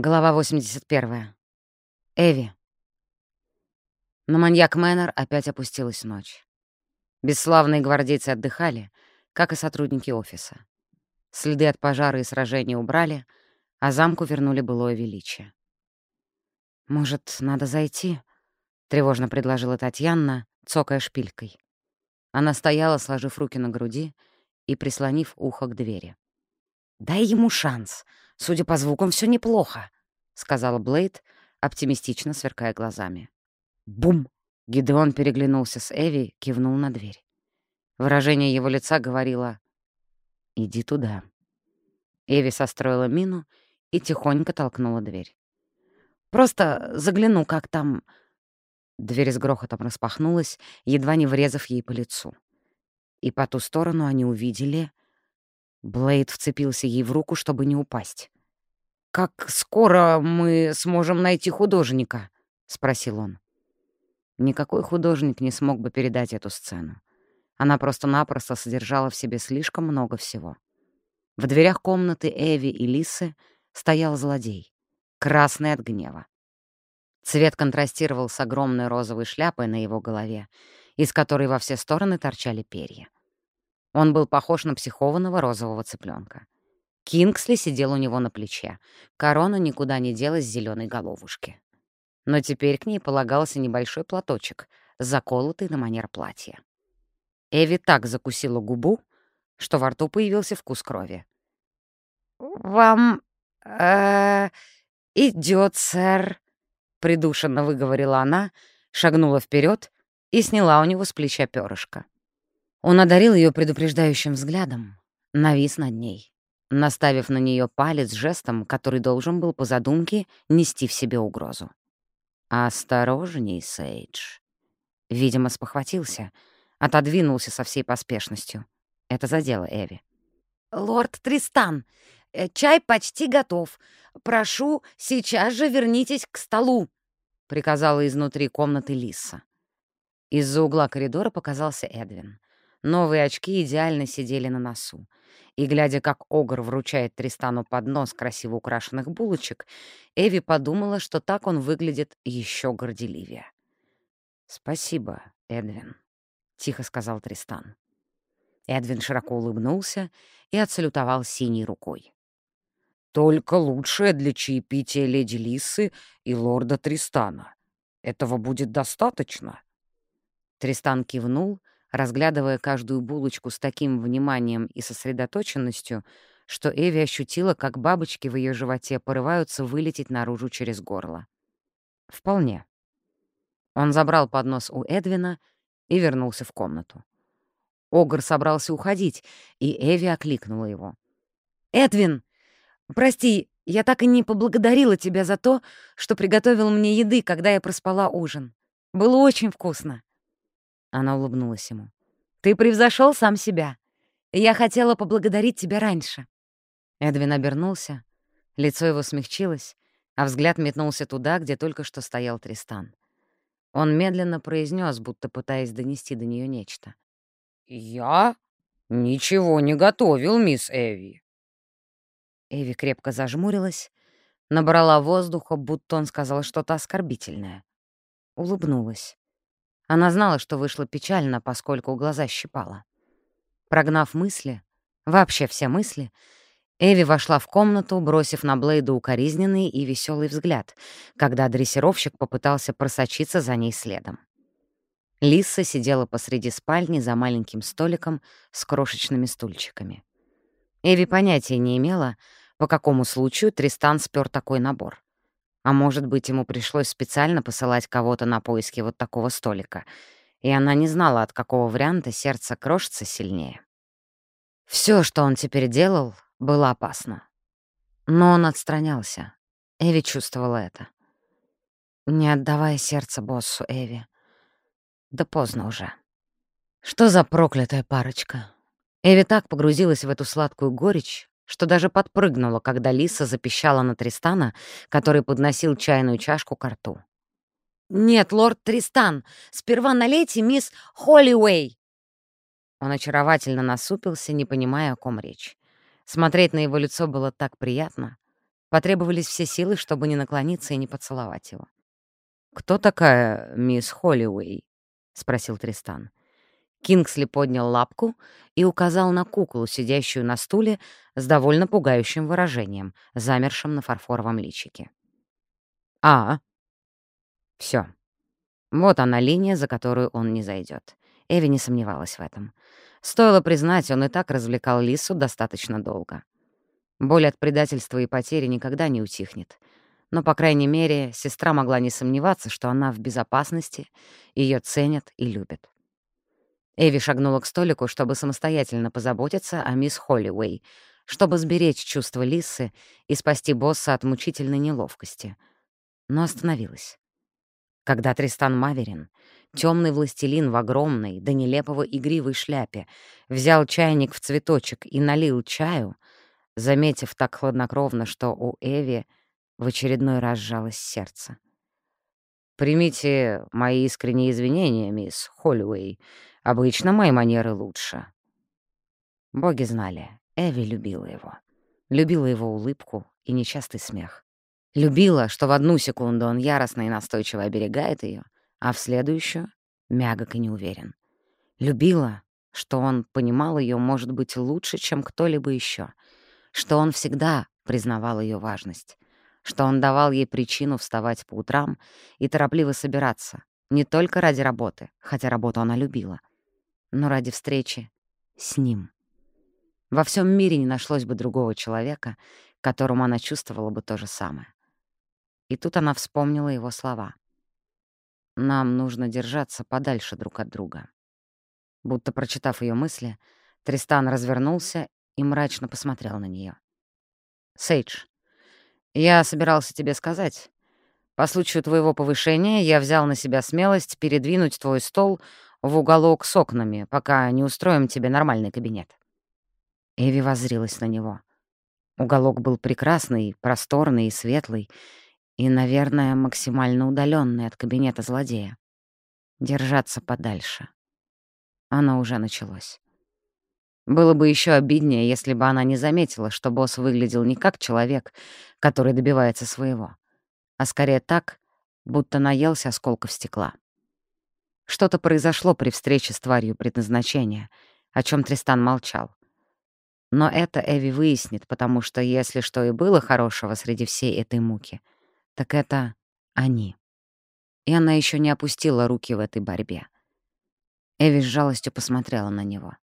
Глава 81. Эви. На маньяк Мэннер опять опустилась ночь. Бесславные гвардейцы отдыхали, как и сотрудники офиса. Следы от пожара и сражения убрали, а замку вернули былое величие. «Может, надо зайти?» — тревожно предложила Татьяна, цокая шпилькой. Она стояла, сложив руки на груди и прислонив ухо к двери. «Дай ему шанс. Судя по звукам, все неплохо», — сказал Блейд, оптимистично сверкая глазами. Бум! Гидеон переглянулся с Эви, кивнул на дверь. Выражение его лица говорило «Иди туда». Эви состроила мину и тихонько толкнула дверь. «Просто загляну, как там...» Дверь с грохотом распахнулась, едва не врезав ей по лицу. И по ту сторону они увидели Блейд вцепился ей в руку, чтобы не упасть. «Как скоро мы сможем найти художника?» — спросил он. Никакой художник не смог бы передать эту сцену. Она просто-напросто содержала в себе слишком много всего. В дверях комнаты Эви и Лисы стоял злодей, красный от гнева. Цвет контрастировал с огромной розовой шляпой на его голове, из которой во все стороны торчали перья. Он был похож на психованного розового цыпленка. Кингсли сидел у него на плече. Корона никуда не делась с зеленой головушки. Но теперь к ней полагался небольшой платочек, заколотый на манер платья. Эви так закусила губу, что во рту появился вкус крови. «Вам... э идет, сэр», — придушенно выговорила она, шагнула вперед и сняла у него с плеча перышко. Он одарил ее предупреждающим взглядом, навис над ней, наставив на нее палец жестом, который должен был по задумке нести в себе угрозу. «Осторожней, Сейдж». Видимо, спохватился, отодвинулся со всей поспешностью. Это задело Эви. «Лорд Тристан, э, чай почти готов. Прошу, сейчас же вернитесь к столу», — приказала изнутри комнаты Лиса. Из-за угла коридора показался Эдвин. Новые очки идеально сидели на носу. И, глядя, как Огр вручает Тристану поднос красиво украшенных булочек, Эви подумала, что так он выглядит еще горделивее. «Спасибо, Эдвин», — тихо сказал Тристан. Эдвин широко улыбнулся и отсалютовал синей рукой. «Только лучшее для чаепития леди Лисы и лорда Тристана. Этого будет достаточно?» Тристан кивнул — разглядывая каждую булочку с таким вниманием и сосредоточенностью, что Эви ощутила, как бабочки в ее животе порываются вылететь наружу через горло. Вполне. Он забрал поднос у Эдвина и вернулся в комнату. Огр собрался уходить, и Эви окликнула его. «Эдвин, прости, я так и не поблагодарила тебя за то, что приготовил мне еды, когда я проспала ужин. Было очень вкусно». Она улыбнулась ему. «Ты превзошел сам себя. Я хотела поблагодарить тебя раньше». Эдвин обернулся, лицо его смягчилось, а взгляд метнулся туда, где только что стоял Тристан. Он медленно произнес, будто пытаясь донести до нее нечто. «Я ничего не готовил, мисс Эви». Эви крепко зажмурилась, набрала воздуха, будто он сказал что-то оскорбительное. Улыбнулась. Она знала, что вышло печально, поскольку глаза щипала. Прогнав мысли, вообще все мысли, Эви вошла в комнату, бросив на Блейда укоризненный и веселый взгляд, когда дрессировщик попытался просочиться за ней следом. Лиса сидела посреди спальни за маленьким столиком с крошечными стульчиками. Эви понятия не имела, по какому случаю Тристан спер такой набор. А может быть, ему пришлось специально посылать кого-то на поиски вот такого столика, и она не знала, от какого варианта сердце крошится сильнее. Все, что он теперь делал, было опасно. Но он отстранялся. Эви чувствовала это. Не отдавая сердце боссу Эви. Да поздно уже. Что за проклятая парочка? Эви так погрузилась в эту сладкую горечь, что даже подпрыгнула, когда Лиса запищала на Тристана, который подносил чайную чашку к рту. «Нет, лорд Тристан, сперва налейте мисс Холлиуэй!» Он очаровательно насупился, не понимая, о ком речь. Смотреть на его лицо было так приятно. Потребовались все силы, чтобы не наклониться и не поцеловать его. «Кто такая мисс Холлиуэй?» — спросил Тристан. Кингсли поднял лапку и указал на куклу, сидящую на стуле с довольно пугающим выражением, замершим на фарфоровом личике. «А, все. Вот она линия, за которую он не зайдет. Эви не сомневалась в этом. Стоило признать, он и так развлекал Лису достаточно долго. Боль от предательства и потери никогда не утихнет. Но, по крайней мере, сестра могла не сомневаться, что она в безопасности, ее ценят и любят. Эви шагнула к столику, чтобы самостоятельно позаботиться о мисс Холлиуэй, чтобы сберечь чувство Лисы и спасти босса от мучительной неловкости. Но остановилась. Когда Тристан Маверин, темный властелин в огромной, до нелепого игривой шляпе, взял чайник в цветочек и налил чаю, заметив так хладнокровно, что у Эви в очередной раз сжалось сердце. «Примите мои искренние извинения, мисс Холлиуэй. Обычно мои манеры лучше». Боги знали, Эви любила его. Любила его улыбку и нечастый смех. Любила, что в одну секунду он яростно и настойчиво оберегает ее, а в следующую — мягок и неуверен. Любила, что он понимал ее, может быть, лучше, чем кто-либо еще, что он всегда признавал ее важность, что он давал ей причину вставать по утрам и торопливо собираться, не только ради работы, хотя работу она любила, но ради встречи с ним. Во всем мире не нашлось бы другого человека, которому она чувствовала бы то же самое. И тут она вспомнила его слова. «Нам нужно держаться подальше друг от друга». Будто прочитав ее мысли, Тристан развернулся и мрачно посмотрел на нее. «Сейдж, я собирался тебе сказать. По случаю твоего повышения я взял на себя смелость передвинуть твой стол в уголок с окнами, пока не устроим тебе нормальный кабинет». Эви воззрилась на него. Уголок был прекрасный, просторный и светлый, и, наверное, максимально удаленный от кабинета злодея. Держаться подальше. Оно уже началось. Было бы еще обиднее, если бы она не заметила, что босс выглядел не как человек, который добивается своего, а скорее так, будто наелся осколков стекла. Что-то произошло при встрече с тварью предназначения, о чем Тристан молчал. Но это Эви выяснит, потому что если что и было хорошего среди всей этой муки, так это они. И она еще не опустила руки в этой борьбе. Эви с жалостью посмотрела на него.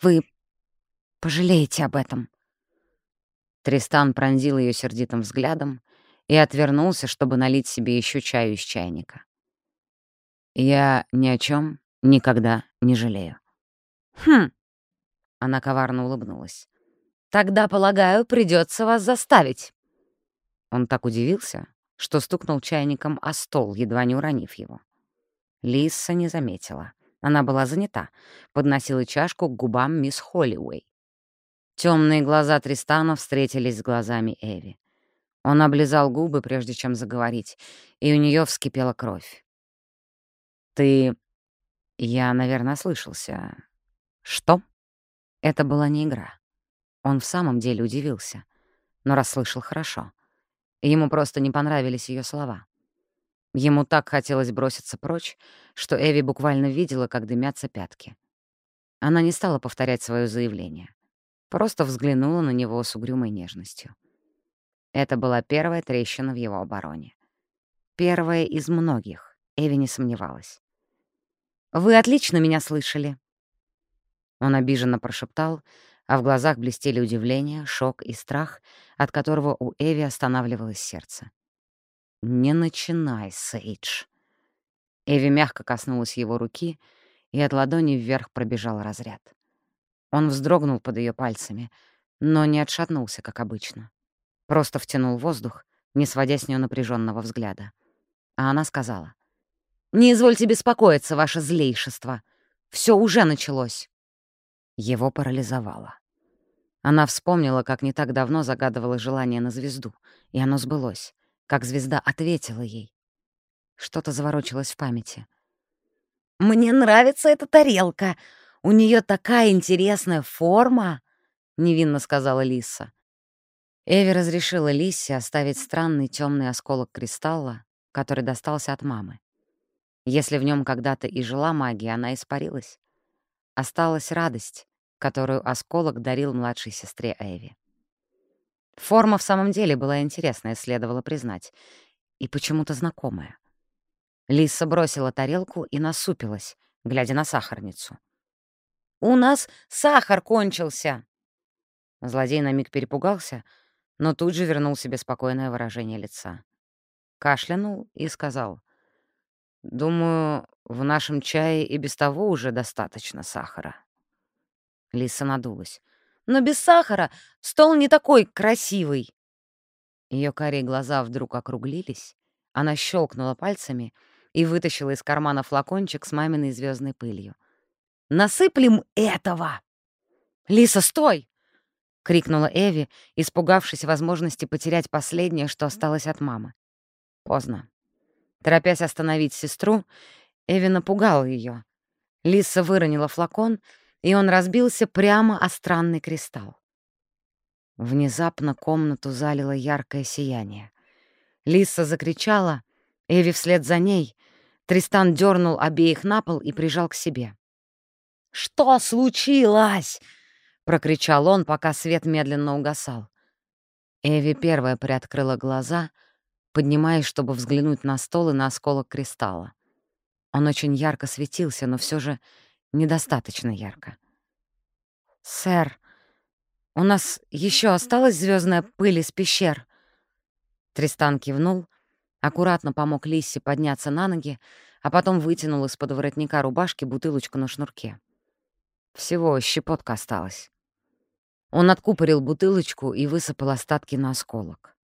Вы пожалеете об этом». Тристан пронзил ее сердитым взглядом и отвернулся, чтобы налить себе еще чаю из чайника. «Я ни о чем никогда не жалею». «Хм!» — она коварно улыбнулась. «Тогда, полагаю, придется вас заставить». Он так удивился, что стукнул чайником о стол, едва не уронив его. Лиса не заметила. Она была занята, подносила чашку к губам мисс Холлиуэй. Темные глаза Тристана встретились с глазами Эви. Он облизал губы, прежде чем заговорить, и у нее вскипела кровь. «Ты...» Я, наверное, слышался. «Что?» Это была не игра. Он в самом деле удивился, но расслышал хорошо. Ему просто не понравились ее слова. Ему так хотелось броситься прочь, что Эви буквально видела, как дымятся пятки. Она не стала повторять свое заявление. Просто взглянула на него с угрюмой нежностью. Это была первая трещина в его обороне. Первая из многих, Эви не сомневалась. «Вы отлично меня слышали». Он обиженно прошептал, а в глазах блестели удивление, шок и страх, от которого у Эви останавливалось сердце. «Не начинай, Сейдж». Эви мягко коснулась его руки, и от ладони вверх пробежал разряд. Он вздрогнул под ее пальцами, но не отшатнулся, как обычно. Просто втянул воздух, не сводя с нее напряженного взгляда. А она сказала, «Не извольте беспокоиться, ваше злейшество. Все уже началось». Его парализовало. Она вспомнила, как не так давно загадывала желание на звезду, и оно сбылось как звезда ответила ей. Что-то заворочилось в памяти. «Мне нравится эта тарелка. У нее такая интересная форма», — невинно сказала Лиса. Эви разрешила Лиссе оставить странный темный осколок кристалла, который достался от мамы. Если в нем когда-то и жила магия, она испарилась. Осталась радость, которую осколок дарил младшей сестре Эви. Форма в самом деле была интересная, следовало признать, и почему-то знакомая. Лиса бросила тарелку и насупилась, глядя на сахарницу. «У нас сахар кончился!» Злодей на миг перепугался, но тут же вернул себе спокойное выражение лица. Кашлянул и сказал, «Думаю, в нашем чае и без того уже достаточно сахара». Лиса надулась. «Но без сахара стол не такой красивый!» Ее карие глаза вдруг округлились, она щелкнула пальцами и вытащила из кармана флакончик с маминой звездной пылью. «Насыплем этого!» «Лиса, стой!» — крикнула Эви, испугавшись возможности потерять последнее, что осталось от мамы. Поздно. Торопясь остановить сестру, Эви напугала ее. Лиса выронила флакон, и он разбился прямо о странный кристалл. Внезапно комнату залило яркое сияние. Лиса закричала, Эви вслед за ней. Тристан дернул обеих на пол и прижал к себе. «Что случилось?» — прокричал он, пока свет медленно угасал. Эви первая приоткрыла глаза, поднимаясь, чтобы взглянуть на стол и на осколок кристалла. Он очень ярко светился, но все же недостаточно ярко. «Сэр, у нас еще осталась звездная пыль из пещер?» Тристан кивнул, аккуратно помог Лиссе подняться на ноги, а потом вытянул из-под воротника рубашки бутылочку на шнурке. Всего щепотка осталась. Он откупорил бутылочку и высыпал остатки на осколок.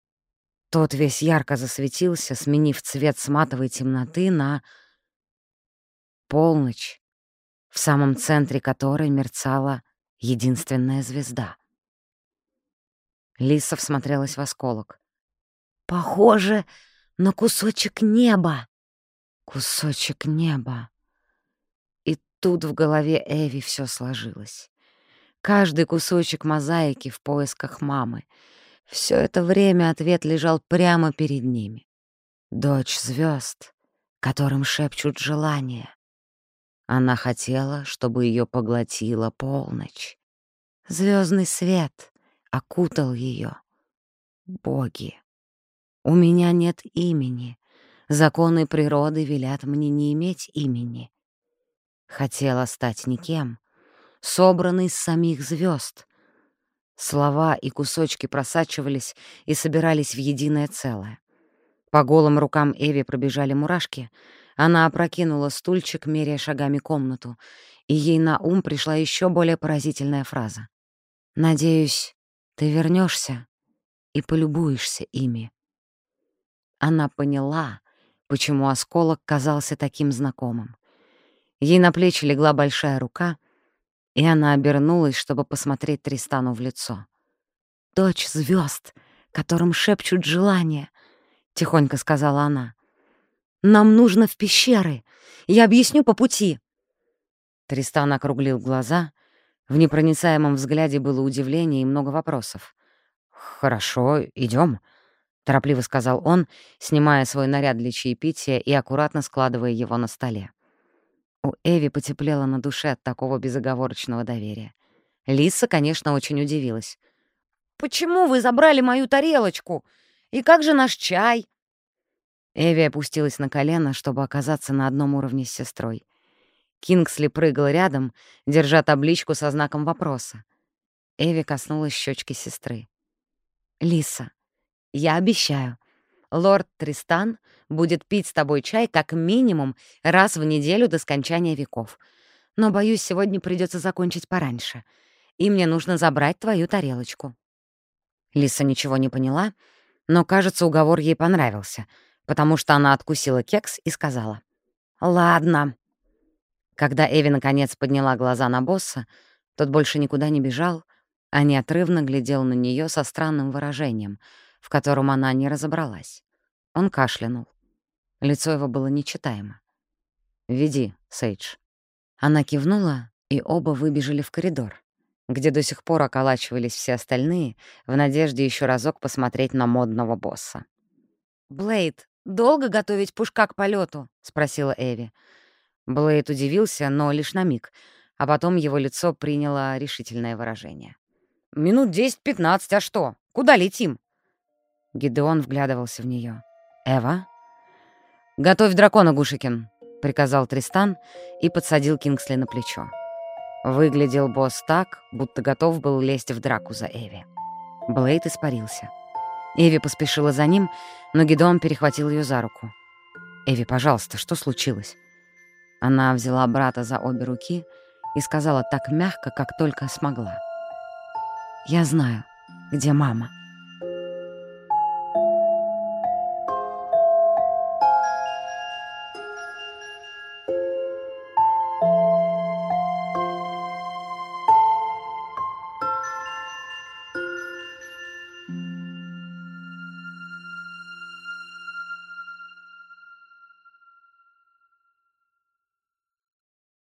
Тот весь ярко засветился, сменив цвет с матовой темноты на полночь, в самом центре которой мерцала единственная звезда. Лиса всмотрелась в осколок. Похоже на кусочек неба. Кусочек неба. И тут в голове Эви все сложилось. Каждый кусочек мозаики в поисках мамы. Все это время ответ лежал прямо перед ними. Дочь звезд, которым шепчут желания. Она хотела, чтобы ее поглотила полночь. Звездный свет окутал ее. Боги. У меня нет имени. Законы природы велят мне не иметь имени. Хотела стать никем, собранный из самих звезд. Слова и кусочки просачивались и собирались в единое целое. По голым рукам Эви пробежали мурашки. Она опрокинула стульчик, меряя шагами комнату, и ей на ум пришла еще более поразительная фраза. «Надеюсь, ты вернешься и полюбуешься ими». Она поняла, почему осколок казался таким знакомым. Ей на плечи легла большая рука, и она обернулась, чтобы посмотреть Тристану в лицо. «Дочь звезд, которым шепчут желания», — тихонько сказала она. «Нам нужно в пещеры. Я объясню по пути». Тристан округлил глаза. В непроницаемом взгляде было удивление и много вопросов. «Хорошо, идем, — торопливо сказал он, снимая свой наряд для чаепития и аккуратно складывая его на столе. У Эви потеплело на душе от такого безоговорочного доверия. Лиса, конечно, очень удивилась. «Почему вы забрали мою тарелочку? И как же наш чай?» Эви опустилась на колено, чтобы оказаться на одном уровне с сестрой. Кингсли прыгал рядом, держа табличку со знаком вопроса. Эви коснулась щечки сестры. «Лиса, я обещаю, лорд Тристан будет пить с тобой чай как минимум раз в неделю до скончания веков. Но, боюсь, сегодня придется закончить пораньше, и мне нужно забрать твою тарелочку». Лиса ничего не поняла, но, кажется, уговор ей понравился, потому что она откусила кекс и сказала «Ладно». Когда Эви наконец подняла глаза на босса, тот больше никуда не бежал, а неотрывно глядел на нее со странным выражением — в котором она не разобралась. Он кашлянул. Лицо его было нечитаемо. «Веди, Сейдж». Она кивнула, и оба выбежали в коридор, где до сих пор околачивались все остальные, в надежде еще разок посмотреть на модного босса. «Блейд, долго готовить пушка к полету? спросила Эви. Блейд удивился, но лишь на миг, а потом его лицо приняло решительное выражение. «Минут десять-пятнадцать, а что? Куда летим?» Гидеон вглядывался в нее. «Эва?» «Готовь дракона, Гушикин», — приказал Тристан и подсадил Кингсли на плечо. Выглядел босс так, будто готов был лезть в драку за Эви. Блейд испарился. Эви поспешила за ним, но Гидеон перехватил ее за руку. «Эви, пожалуйста, что случилось?» Она взяла брата за обе руки и сказала так мягко, как только смогла. «Я знаю, где мама».